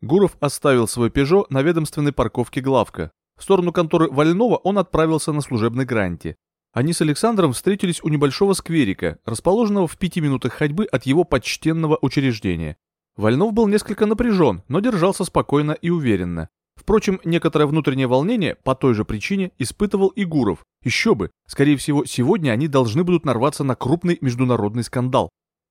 Гуров оставил свой «Пежо» на ведомственной парковке главка. В сторону конторы Вольнова он отправился на служебной гранте. Они с Александром встретились у небольшого скверика, расположенного в пяти минутах ходьбы от его почтенного учреждения. Вольнов был несколько напряжен, но держался спокойно и уверенно. Впрочем, некоторое внутреннее волнение по той же причине испытывал и Гуров. Еще бы, скорее всего, сегодня они должны будут нарваться на крупный международный скандал.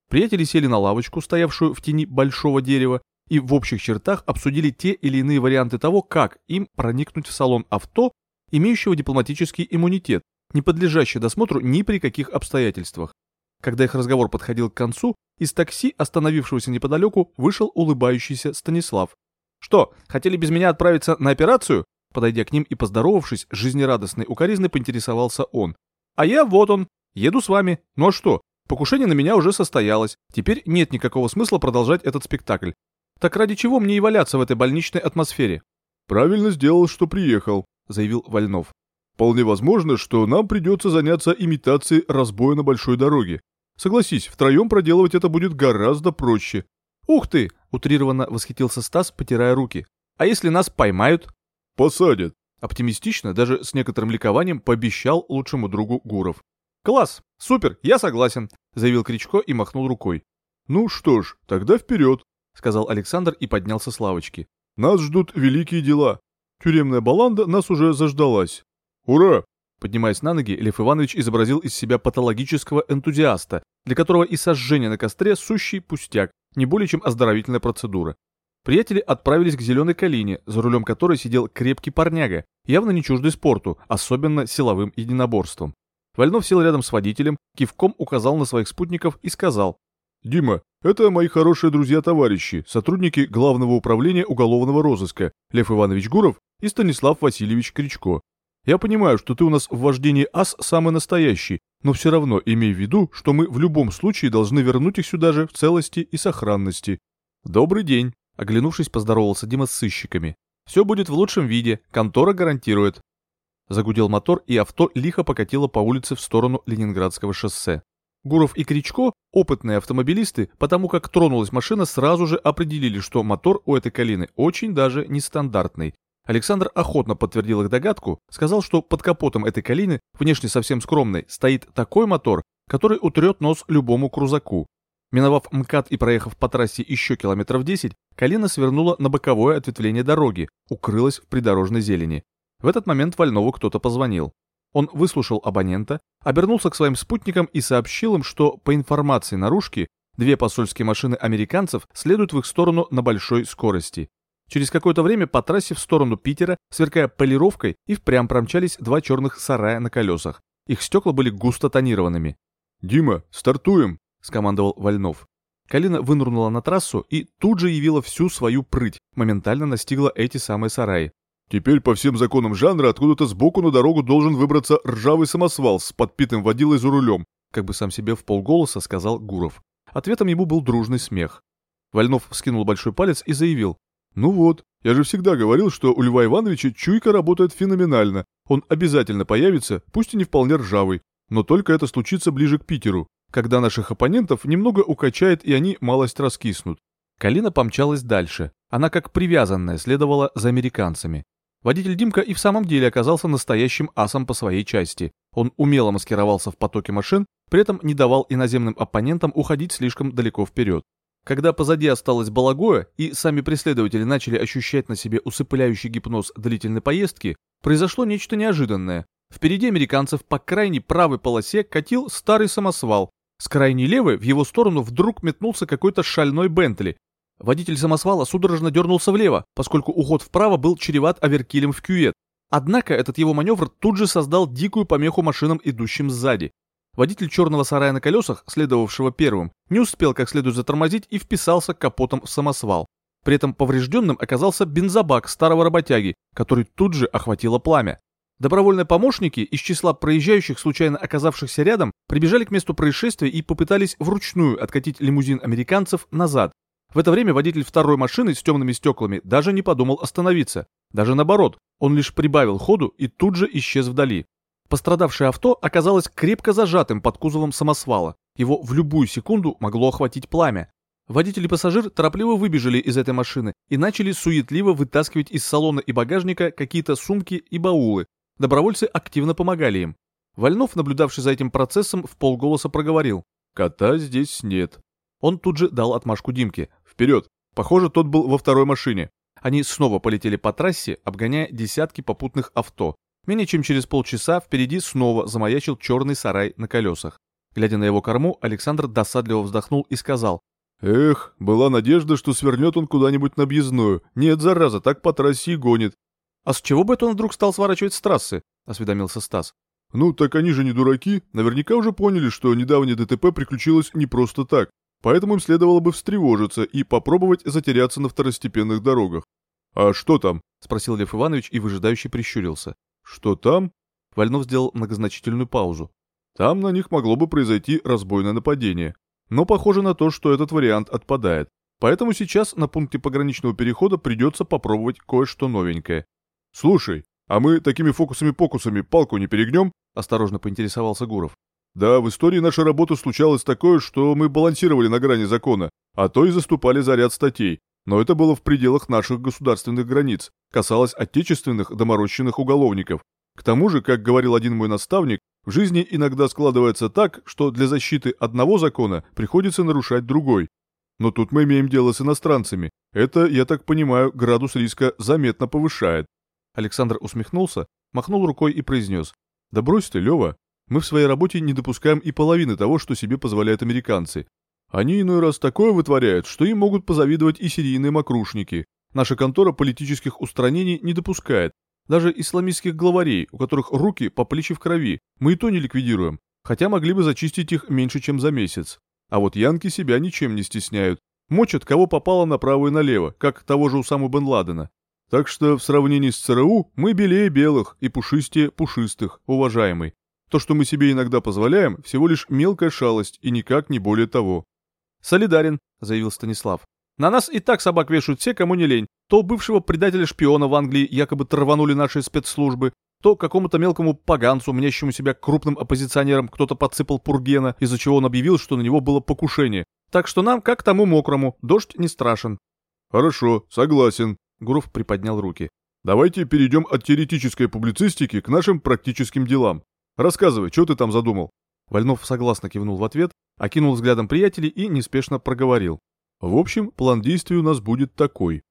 Приятели сели на лавочку, стоявшую в тени большого дерева, и в общих чертах обсудили те или иные варианты того, как им проникнуть в салон авто, имеющего дипломатический иммунитет, не подлежащий досмотру ни при каких обстоятельствах. Когда их разговор подходил к концу, из такси, остановившегося неподалеку, вышел улыбающийся Станислав. «Что, хотели без меня отправиться на операцию?» Подойдя к ним и поздоровавшись, жизнерадостной укоризной поинтересовался он. «А я вот он, еду с вами. Ну а что, покушение на меня уже состоялось, теперь нет никакого смысла продолжать этот спектакль. Так ради чего мне и валяться в этой больничной атмосфере? Правильно сделал, что приехал, заявил Вольнов. Вполне возможно, что нам придется заняться имитацией разбоя на большой дороге. Согласись, втроем проделывать это будет гораздо проще. Ух ты! утрированно восхитился Стас, потирая руки. А если нас поймают? Посадят. Оптимистично, даже с некоторым ликованием, пообещал лучшему другу Гуров. «Класс! Супер! Я согласен!» — заявил Кричко и махнул рукой. «Ну что ж, тогда вперед!» Сказал Александр и поднялся с лавочки. Нас ждут великие дела. Тюремная баланда нас уже заждалась. Ура! Поднимаясь на ноги, Лев Иванович изобразил из себя патологического энтузиаста, для которого и сожжение на костре сущий пустяк, не более чем оздоровительная процедура. Приятели отправились к зеленой калине, за рулем которой сидел крепкий парняга, явно не чуждый спорту, особенно силовым единоборством. Вольнов сел рядом с водителем, кивком указал на своих спутников и сказал «Дима, это мои хорошие друзья-товарищи, сотрудники Главного управления уголовного розыска Лев Иванович Гуров и Станислав Васильевич Кричко. Я понимаю, что ты у нас в вождении ас самый настоящий, но все равно имей в виду, что мы в любом случае должны вернуть их сюда же в целости и сохранности». «Добрый день», — оглянувшись, поздоровался Дима с сыщиками. «Все будет в лучшем виде, контора гарантирует». Загудел мотор, и авто лихо покатило по улице в сторону Ленинградского шоссе. Гуров и Кричко, опытные автомобилисты, потому как тронулась машина, сразу же определили, что мотор у этой калины очень даже нестандартный. Александр охотно подтвердил их догадку, сказал, что под капотом этой калины, внешне совсем скромной, стоит такой мотор, который утрет нос любому крузаку. Миновав МКАД и проехав по трассе еще километров 10, Калина свернула на боковое ответвление дороги, укрылась в придорожной зелени. В этот момент Вольнову кто-то позвонил. Он выслушал абонента, обернулся к своим спутникам и сообщил им, что, по информации наружки, две посольские машины американцев следуют в их сторону на большой скорости. Через какое-то время по трассе в сторону Питера, сверкая полировкой, и впрямь промчались два черных сарая на колесах. Их стекла были густо тонированными. «Дима, стартуем!» – скомандовал Вольнов. Калина вынырнула на трассу и тут же явила всю свою прыть, моментально настигла эти самые сараи. Теперь по всем законам жанра откуда-то сбоку на дорогу должен выбраться ржавый самосвал с подпитым водилой за рулем, как бы сам себе в полголоса сказал Гуров. Ответом ему был дружный смех. Вольнов вскинул большой палец и заявил. «Ну вот, я же всегда говорил, что у Льва Ивановича чуйка работает феноменально. Он обязательно появится, пусть и не вполне ржавый. Но только это случится ближе к Питеру, когда наших оппонентов немного укачает и они малость раскиснут». Калина помчалась дальше. Она как привязанная следовала за американцами. Водитель Димка и в самом деле оказался настоящим асом по своей части. Он умело маскировался в потоке машин, при этом не давал иноземным оппонентам уходить слишком далеко вперед. Когда позади осталось Балагоя, и сами преследователи начали ощущать на себе усыпляющий гипноз длительной поездки, произошло нечто неожиданное. Впереди американцев по крайней правой полосе катил старый самосвал. С крайней левой в его сторону вдруг метнулся какой-то шальной Бентли, Водитель самосвала судорожно дернулся влево, поскольку уход вправо был чреват оверкилем в кювет. Однако этот его маневр тут же создал дикую помеху машинам, идущим сзади. Водитель черного сарая на колесах, следовавшего первым, не успел как следует затормозить и вписался капотом в самосвал. При этом поврежденным оказался бензобак старого работяги, который тут же охватило пламя. Добровольные помощники из числа проезжающих, случайно оказавшихся рядом, прибежали к месту происшествия и попытались вручную откатить лимузин американцев назад. В это время водитель второй машины с темными стеклами даже не подумал остановиться. Даже наоборот, он лишь прибавил ходу и тут же исчез вдали. Пострадавшее авто оказалось крепко зажатым под кузовом самосвала. Его в любую секунду могло охватить пламя. Водитель и пассажир торопливо выбежали из этой машины и начали суетливо вытаскивать из салона и багажника какие-то сумки и баулы. Добровольцы активно помогали им. Вольнов, наблюдавший за этим процессом, в полголоса проговорил. «Кота здесь нет». Он тут же дал отмашку Димке. «Вперед! Похоже, тот был во второй машине». Они снова полетели по трассе, обгоняя десятки попутных авто. Менее чем через полчаса впереди снова замаячил черный сарай на колесах. Глядя на его корму, Александр досадливо вздохнул и сказал. «Эх, была надежда, что свернет он куда-нибудь на объездную. Нет, зараза, так по трассе и гонит». «А с чего бы это он вдруг стал сворачивать с трассы?» — осведомился Стас. «Ну, так они же не дураки. Наверняка уже поняли, что недавнее ДТП приключилось не просто так. Поэтому им следовало бы встревожиться и попробовать затеряться на второстепенных дорогах. «А что там?» — спросил Лев Иванович и выжидающе прищурился. «Что там?» Вольнов сделал многозначительную паузу. «Там на них могло бы произойти разбойное нападение. Но похоже на то, что этот вариант отпадает. Поэтому сейчас на пункте пограничного перехода придется попробовать кое-что новенькое. «Слушай, а мы такими фокусами-покусами палку не перегнем?» – осторожно поинтересовался Гуров. Да, в истории нашей работы случалось такое, что мы балансировали на грани закона, а то и заступали за ряд статей. Но это было в пределах наших государственных границ, касалось отечественных доморощенных уголовников. К тому же, как говорил один мой наставник, в жизни иногда складывается так, что для защиты одного закона приходится нарушать другой. Но тут мы имеем дело с иностранцами. Это, я так понимаю, градус риска заметно повышает. Александр усмехнулся, махнул рукой и произнес. «Да брось ты, Лева, мы в своей работе не допускаем и половины того, что себе позволяют американцы. Они иной раз такое вытворяют, что им могут позавидовать и серийные мокрушники. Наша контора политических устранений не допускает. Даже исламистских главарей, у которых руки по плечи в крови, мы и то не ликвидируем, хотя могли бы зачистить их меньше, чем за месяц. А вот янки себя ничем не стесняют. Мочат, кого попало направо и налево, как того же Усаму бен Ладена. Так что в сравнении с ЦРУ мы белее белых и пушистее пушистых, уважаемый. То, что мы себе иногда позволяем, всего лишь мелкая шалость и никак не более того. «Солидарен», — заявил Станислав. «На нас и так собак вешают все, кому не лень. То бывшего предателя-шпиона в Англии якобы траванули наши спецслужбы, то какому-то мелкому поганцу, мнящему себя крупным оппозиционером, кто-то подсыпал пургена, из-за чего он объявил, что на него было покушение. Так что нам, как тому мокрому, дождь не страшен». «Хорошо, согласен», — Гуров приподнял руки. «Давайте перейдем от теоретической публицистики к нашим практическим делам. Рассказывай, что ты там задумал?» Вольнов согласно кивнул в ответ, окинул взглядом приятелей и неспешно проговорил. «В общем, план действий у нас будет такой».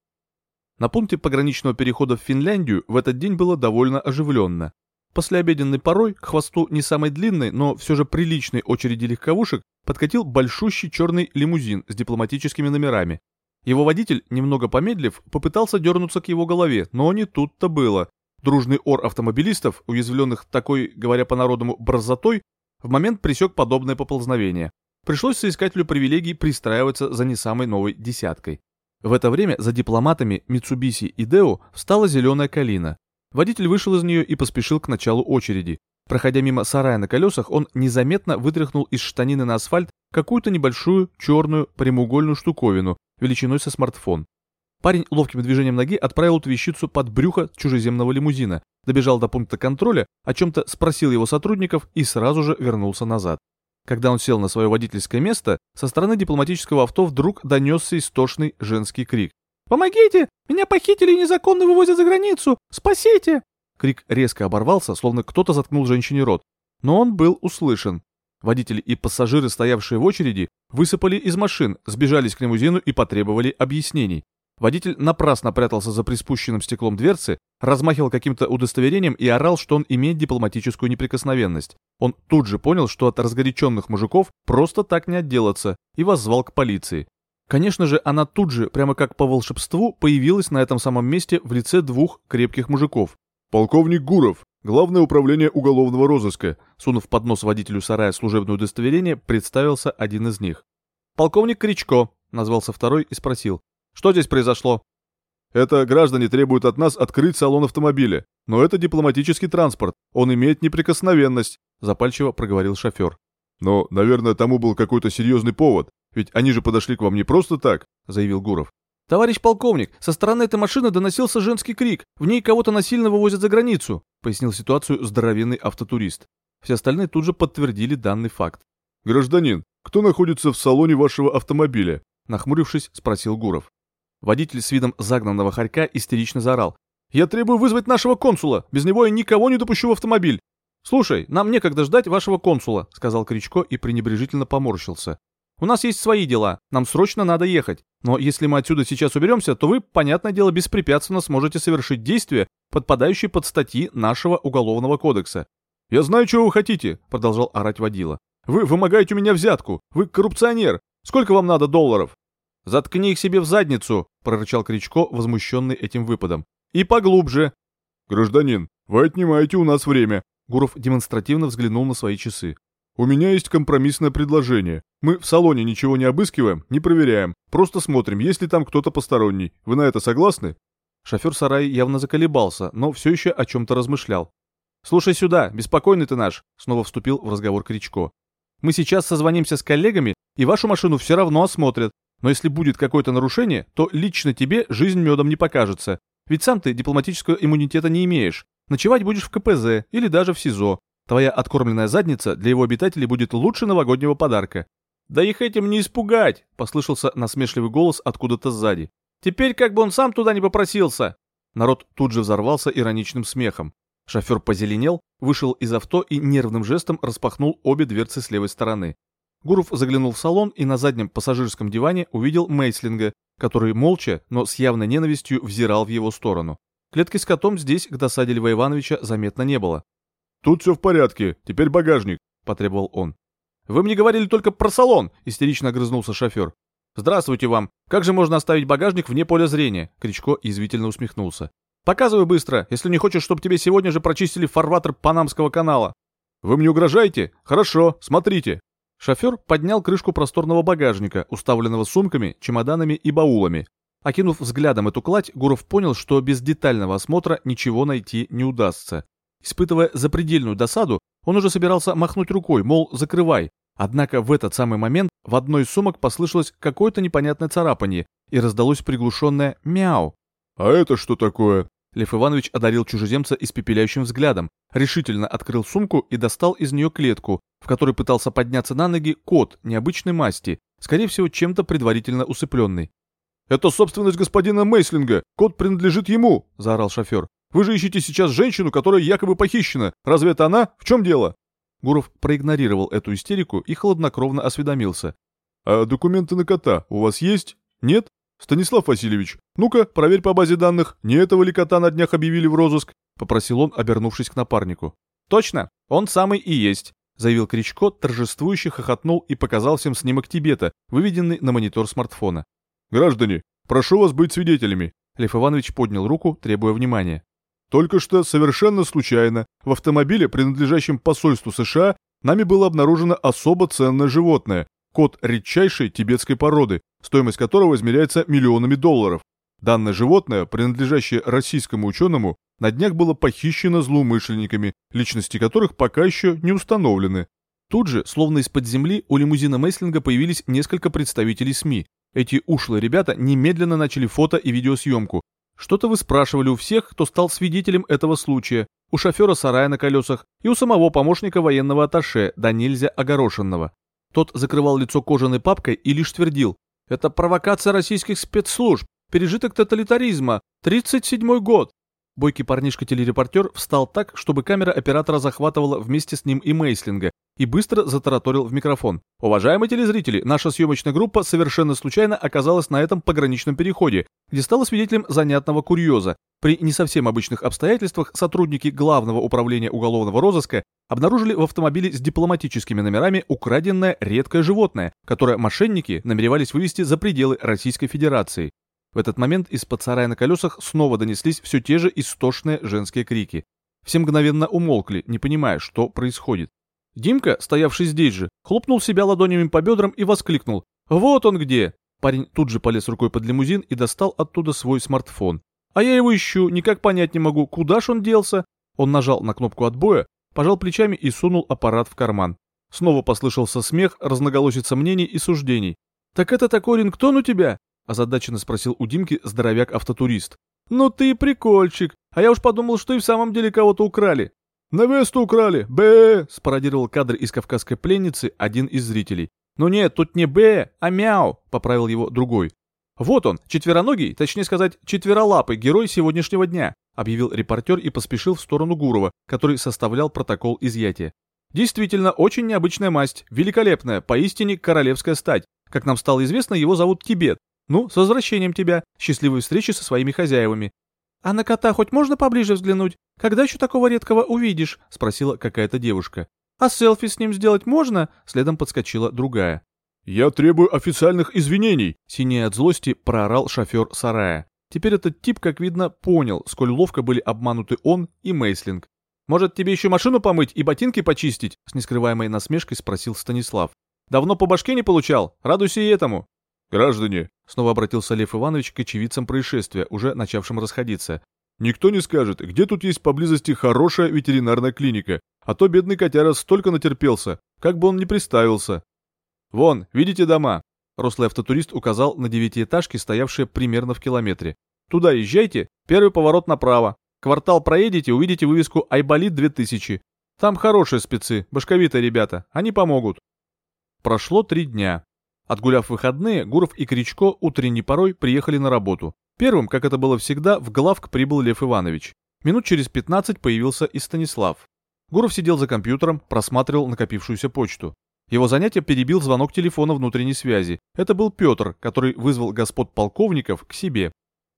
На пункте пограничного перехода в Финляндию в этот день было довольно оживленно. После обеденной порой к хвосту не самой длинной, но все же приличной очереди легковушек подкатил большущий черный лимузин с дипломатическими номерами. Его водитель, немного помедлив, попытался дернуться к его голове, но не тут-то было. Дружный ор автомобилистов, уязвленных такой, говоря по-народному, борзотой, в момент пресек подобное поползновение. Пришлось соискателю привилегий пристраиваться за не самой новой десяткой. В это время за дипломатами Митсубиси и Део встала зеленая калина. Водитель вышел из нее и поспешил к началу очереди. Проходя мимо сарая на колесах, он незаметно вытряхнул из штанины на асфальт какую-то небольшую черную прямоугольную штуковину величиной со смартфон. Парень ловким движением ноги отправил эту вещицу под брюхо чужеземного лимузина, добежал до пункта контроля, о чем-то спросил его сотрудников и сразу же вернулся назад. Когда он сел на свое водительское место, со стороны дипломатического авто вдруг донесся истошный женский крик. «Помогите! Меня похитили и незаконно вывозят за границу! Спасите!» Крик резко оборвался, словно кто-то заткнул женщине рот. Но он был услышан. Водители и пассажиры, стоявшие в очереди, высыпали из машин, сбежались к лимузину и потребовали объяснений. Водитель напрасно прятался за приспущенным стеклом дверцы, размахивал каким-то удостоверением и орал, что он имеет дипломатическую неприкосновенность. Он тут же понял, что от разгоряченных мужиков просто так не отделаться, и воззвал к полиции. Конечно же, она тут же, прямо как по волшебству, появилась на этом самом месте в лице двух крепких мужиков. «Полковник Гуров, Главное управление уголовного розыска», сунув под нос водителю сарая служебное удостоверение, представился один из них. «Полковник Кричко», назвался второй и спросил. Что здесь произошло?» «Это граждане требуют от нас открыть салон автомобиля. Но это дипломатический транспорт. Он имеет неприкосновенность», – запальчиво проговорил шофер. «Но, наверное, тому был какой-то серьезный повод. Ведь они же подошли к вам не просто так», – заявил Гуров. «Товарищ полковник, со стороны этой машины доносился женский крик. В ней кого-то насильно вывозят за границу», — пояснил ситуацию здоровенный автотурист. Все остальные тут же подтвердили данный факт. «Гражданин, кто находится в салоне вашего автомобиля?» Нахмурившись, спросил Гуров. Водитель с видом загнанного хорька истерично заорал. «Я требую вызвать нашего консула! Без него я никого не допущу в автомобиль!» «Слушай, нам некогда ждать вашего консула», — сказал Кричко и пренебрежительно поморщился. «У нас есть свои дела, нам срочно надо ехать. Но если мы отсюда сейчас уберемся, то вы, понятное дело, беспрепятственно сможете совершить действия, подпадающие под статьи нашего Уголовного кодекса». «Я знаю, чего вы хотите», — продолжал орать водила. «Вы вымогаете у меня взятку! Вы коррупционер! Сколько вам надо долларов?» «Заткни их себе в задницу!» — прорычал Кричко, возмущенный этим выпадом. «И поглубже!» «Гражданин, вы отнимаете у нас время!» Гуров демонстративно взглянул на свои часы. «У меня есть компромиссное предложение. Мы в салоне ничего не обыскиваем, не проверяем. Просто смотрим, есть ли там кто-то посторонний. Вы на это согласны?» Шофер сарая явно заколебался, но все еще о чем-то размышлял. «Слушай сюда, беспокойный ты наш», — снова вступил в разговор Кричко. «Мы сейчас созвонимся с коллегами, и вашу машину все равно осмотрят. Но если будет какое-то нарушение, то лично тебе жизнь медом не покажется. Ведь сам ты дипломатического иммунитета не имеешь. Ночевать будешь в КПЗ или даже в СИЗО. Твоя откормленная задница для его обитателей будет лучше новогоднего подарка. «Да их этим не испугать!» — послышался насмешливый голос откуда-то сзади. «Теперь как бы он сам туда не попросился!» Народ тут же взорвался ироничным смехом. Шофер позеленел, вышел из авто и нервным жестом распахнул обе дверцы с левой стороны. Гуров заглянул в салон и на заднем пассажирском диване увидел Мейслинга, который молча, но с явной ненавистью взирал в его сторону. Клетки с котом здесь к досаде Льва Ивановича заметно не было. «Тут все в порядке, теперь багажник», — потребовал он. «Вы мне говорили только про салон», — истерично огрызнулся шофер. «Здравствуйте вам. Как же можно оставить багажник вне поля зрения?» Кричко извительно усмехнулся. «Показывай быстро, если не хочешь, чтобы тебе сегодня же прочистили фарватер Панамского канала». «Вы мне угрожаете? Хорошо, смотрите». Шофер поднял крышку просторного багажника, уставленного сумками, чемоданами и баулами. Окинув взглядом эту кладь, Гуров понял, что без детального осмотра ничего найти не удастся. Испытывая запредельную досаду, он уже собирался махнуть рукой, мол, закрывай. Однако в этот самый момент в одной из сумок послышалось какое-то непонятное царапанье и раздалось приглушенное «мяу». «А это что такое?» Лев Иванович одарил чужеземца испепеляющим взглядом, решительно открыл сумку и достал из нее клетку, в которой пытался подняться на ноги кот необычной масти, скорее всего, чем-то предварительно усыпленный. «Это собственность господина Мейслинга, кот принадлежит ему!» – заорал шофер. «Вы же ищете сейчас женщину, которая якобы похищена. Разве это она? В чем дело?» Гуров проигнорировал эту истерику и хладнокровно осведомился. «А документы на кота у вас есть? Нет? «Станислав Васильевич, ну-ка, проверь по базе данных, не этого ли кота на днях объявили в розыск?» — попросил он, обернувшись к напарнику. «Точно, он самый и есть», — заявил Кричко, торжествующе хохотнул и показал всем снимок Тибета, выведенный на монитор смартфона. «Граждане, прошу вас быть свидетелями», — Лев Иванович поднял руку, требуя внимания. «Только что совершенно случайно в автомобиле, принадлежащем посольству США, нами было обнаружено особо ценное животное, кот редчайшей тибетской породы, стоимость которого измеряется миллионами долларов. Данное животное, принадлежащее российскому ученому, на днях было похищено злоумышленниками, личности которых пока еще не установлены. Тут же, словно из-под земли, у лимузина Меслинга появились несколько представителей СМИ. Эти ушлые ребята немедленно начали фото и видеосъемку. Что-то вы спрашивали у всех, кто стал свидетелем этого случая, у шофера сарая на колесах и у самого помощника военного атташе, да нельзя огорошенного. Тот закрывал лицо кожаной папкой и лишь твердил. «Это провокация российских спецслужб, пережиток тоталитаризма, 37-й год». Бойкий парнишка-телерепортер встал так, чтобы камера оператора захватывала вместе с ним и Мейслинга, и быстро затараторил в микрофон. «Уважаемые телезрители, наша съемочная группа совершенно случайно оказалась на этом пограничном переходе, где стала свидетелем занятного курьеза. При не совсем обычных обстоятельствах сотрудники Главного управления уголовного розыска обнаружили в автомобиле с дипломатическими номерами украденное редкое животное, которое мошенники намеревались вывести за пределы Российской Федерации. В этот момент из-под сарая на колесах снова донеслись все те же истошные женские крики. Все мгновенно умолкли, не понимая, что происходит. Димка, стоявший здесь же, хлопнул себя ладонями по бедрам и воскликнул. «Вот он где!» Парень тут же полез рукой под лимузин и достал оттуда свой смартфон. «А я его ищу, никак понять не могу, куда ж он делся?» Он нажал на кнопку отбоя, пожал плечами и сунул аппарат в карман. Снова послышался смех, разноголосица мнений и суждений. «Так это такой рингтон у тебя?» – озадаченно спросил у Димки здоровяк-автотурист. «Ну ты прикольчик, а я уж подумал, что и в самом деле кого-то украли». «Невесту украли! Бэ!» – спародировал кадр из «Кавказской пленницы» один из зрителей. «Ну нет, тут не Б, а Мяу», — поправил его другой. «Вот он, четвероногий, точнее сказать, четверолапый герой сегодняшнего дня», объявил репортер и поспешил в сторону Гурова, который составлял протокол изъятия. «Действительно, очень необычная масть, великолепная, поистине королевская стать. Как нам стало известно, его зовут Тибет. Ну, с возвращением тебя, счастливой встречи со своими хозяевами». «А на кота хоть можно поближе взглянуть? Когда еще такого редкого увидишь?» — спросила какая-то девушка. «А селфи с ним сделать можно?» — следом подскочила другая. «Я требую официальных извинений!» — синяя от злости проорал шофер сарая. Теперь этот тип, как видно, понял, сколь ловко были обмануты он и Мейслинг. «Может, тебе еще машину помыть и ботинки почистить?» — с нескрываемой насмешкой спросил Станислав. «Давно по башке не получал? Радуйся и этому!» «Граждане!» — снова обратился Лев Иванович к очевидцам происшествия, уже начавшим расходиться. «Никто не скажет, где тут есть поблизости хорошая ветеринарная клиника, а то бедный котяра столько натерпелся, как бы он ни приставился. «Вон, видите дома?» Рослый автотурист указал на девятиэтажки, стоявшие примерно в километре. «Туда езжайте, первый поворот направо. Квартал проедете, увидите вывеску «Айболит 2000». Там хорошие спецы, башковитые ребята, они помогут». Прошло три дня. Отгуляв выходные, Гуров и Кричко утренней порой приехали на работу. Первым, как это было всегда, в главк прибыл Лев Иванович. Минут через 15 появился и Станислав. Гуров сидел за компьютером, просматривал накопившуюся почту. Его занятие перебил звонок телефона внутренней связи. Это был Петр, который вызвал господ полковников к себе.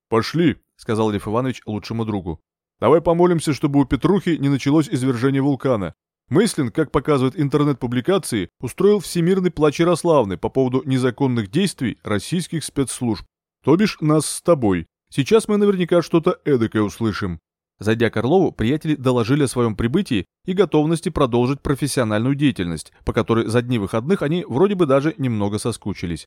«Пошли», — сказал Лев Иванович лучшему другу. «Давай помолимся, чтобы у Петрухи не началось извержение вулкана. Мыслин, как показывают интернет-публикации, устроил всемирный плач Ярославны по поводу незаконных действий российских спецслужб. То бишь нас с тобой. Сейчас мы наверняка что-то эдакое услышим. Зайдя к Орлову, приятели доложили о своем прибытии и готовности продолжить профессиональную деятельность, по которой за дни выходных они вроде бы даже немного соскучились.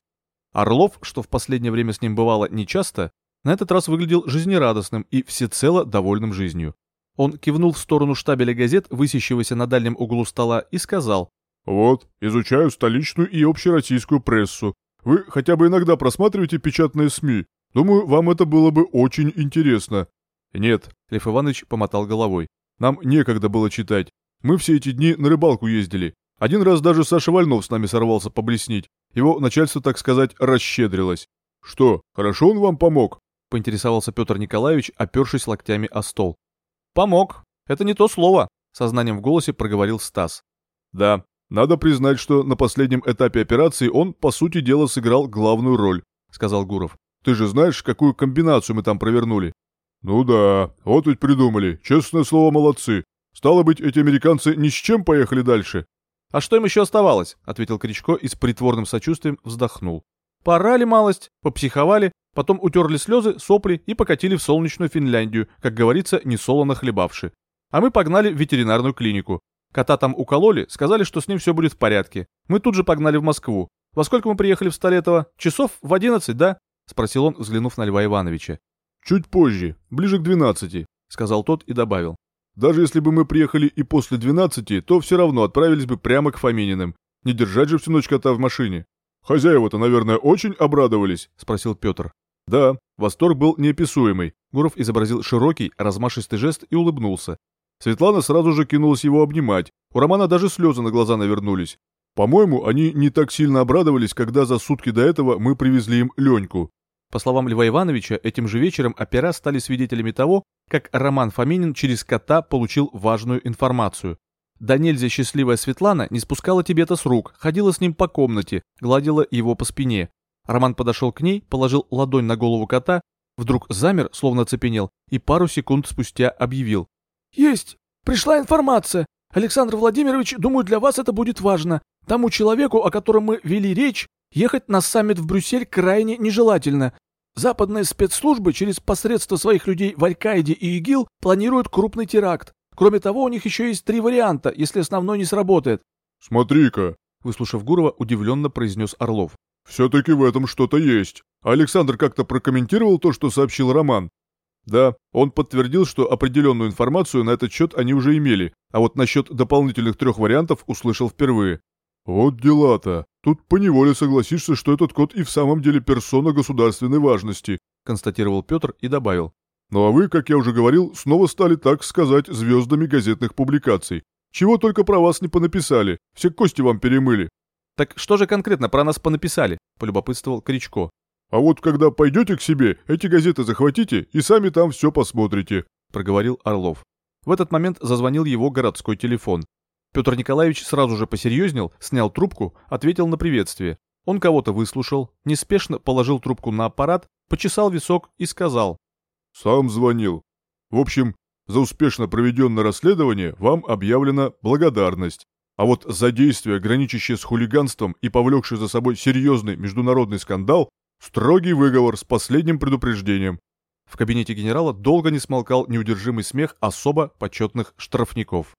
Орлов, что в последнее время с ним бывало нечасто, на этот раз выглядел жизнерадостным и всецело довольным жизнью. Он кивнул в сторону штабеля газет, высящегося на дальнем углу стола, и сказал. «Вот, изучаю столичную и общероссийскую прессу. Вы хотя бы иногда просматриваете печатные СМИ. Думаю, вам это было бы очень интересно. «Нет», — Лев Иванович помотал головой. «Нам некогда было читать. Мы все эти дни на рыбалку ездили. Один раз даже Саша Вольнов с нами сорвался поблеснить. Его начальство, так сказать, расщедрилось. Что, хорошо он вам помог?» — поинтересовался Петр Николаевич, опершись локтями о стол. «Помог. Это не то слово», — сознанием в голосе проговорил Стас. «Да, надо признать, что на последнем этапе операции он, по сути дела, сыграл главную роль», — сказал Гуров. «Ты же знаешь, какую комбинацию мы там провернули? «Ну да, вот ведь придумали. Честное слово, молодцы. Стало быть, эти американцы ни с чем поехали дальше». «А что им еще оставалось?» — ответил Кричко и с притворным сочувствием вздохнул. «Порали малость, попсиховали, потом утерли слезы, сопли и покатили в солнечную Финляндию, как говорится, не солоно хлебавши. А мы погнали в ветеринарную клинику. Кота там укололи, сказали, что с ним все будет в порядке. Мы тут же погнали в Москву. Во сколько мы приехали в Столетово? Часов в одиннадцать, да?» — спросил он, взглянув на Льва Ивановича. «Чуть позже, ближе к двенадцати», — сказал тот и добавил. «Даже если бы мы приехали и после двенадцати, то все равно отправились бы прямо к Фомининым. Не держать же всю ночь кота в машине». «Хозяева-то, наверное, очень обрадовались?» — спросил Петр. «Да, восторг был неописуемый». Гуров изобразил широкий, размашистый жест и улыбнулся. Светлана сразу же кинулась его обнимать. У Романа даже слезы на глаза навернулись. По-моему, они не так сильно обрадовались, когда за сутки до этого мы привезли им Леньку. По словам Льва Ивановича, этим же вечером опера стали свидетелями того, как Роман Фоминин через кота получил важную информацию. Да нельзя счастливая Светлана не спускала Тибета с рук, ходила с ним по комнате, гладила его по спине. Роман подошел к ней, положил ладонь на голову кота, вдруг замер, словно цепенел, и пару секунд спустя объявил. «Есть! Пришла информация! Александр Владимирович, думаю, для вас это будет важно. Тому человеку, о котором мы вели речь, ехать на саммит в Брюссель крайне нежелательно. Западные спецслужбы через посредство своих людей в Аль-Каиде и ИГИЛ планируют крупный теракт. Кроме того, у них еще есть три варианта, если основной не сработает. «Смотри-ка», — выслушав Гурова, удивленно произнес Орлов. «Все-таки в этом что-то есть. Александр как-то прокомментировал то, что сообщил Роман?» «Да, он подтвердил, что определенную информацию на этот счет они уже имели, а вот насчет дополнительных трех вариантов услышал впервые. «Вот дела-то. Тут поневоле согласишься, что этот кот и в самом деле персона государственной важности», констатировал Петр и добавил. «Ну а вы, как я уже говорил, снова стали, так сказать, звездами газетных публикаций. Чего только про вас не понаписали, все кости вам перемыли». Так что же конкретно про нас понаписали? Полюбопытствовал Кричко. А вот когда пойдете к себе, эти газеты захватите и сами там все посмотрите, проговорил Орлов. В этот момент зазвонил его городской телефон. Петр Николаевич сразу же посерьезнел, снял трубку, ответил на приветствие. Он кого-то выслушал, неспешно положил трубку на аппарат, почесал висок и сказал. «Сам звонил. В общем, за успешно проведенное расследование вам объявлена благодарность. А вот за действия, граничащие с хулиганством и повлекшие за собой серьезный международный скандал, строгий выговор с последним предупреждением. В кабинете генерала долго не смолкал неудержимый смех особо почетных штрафников.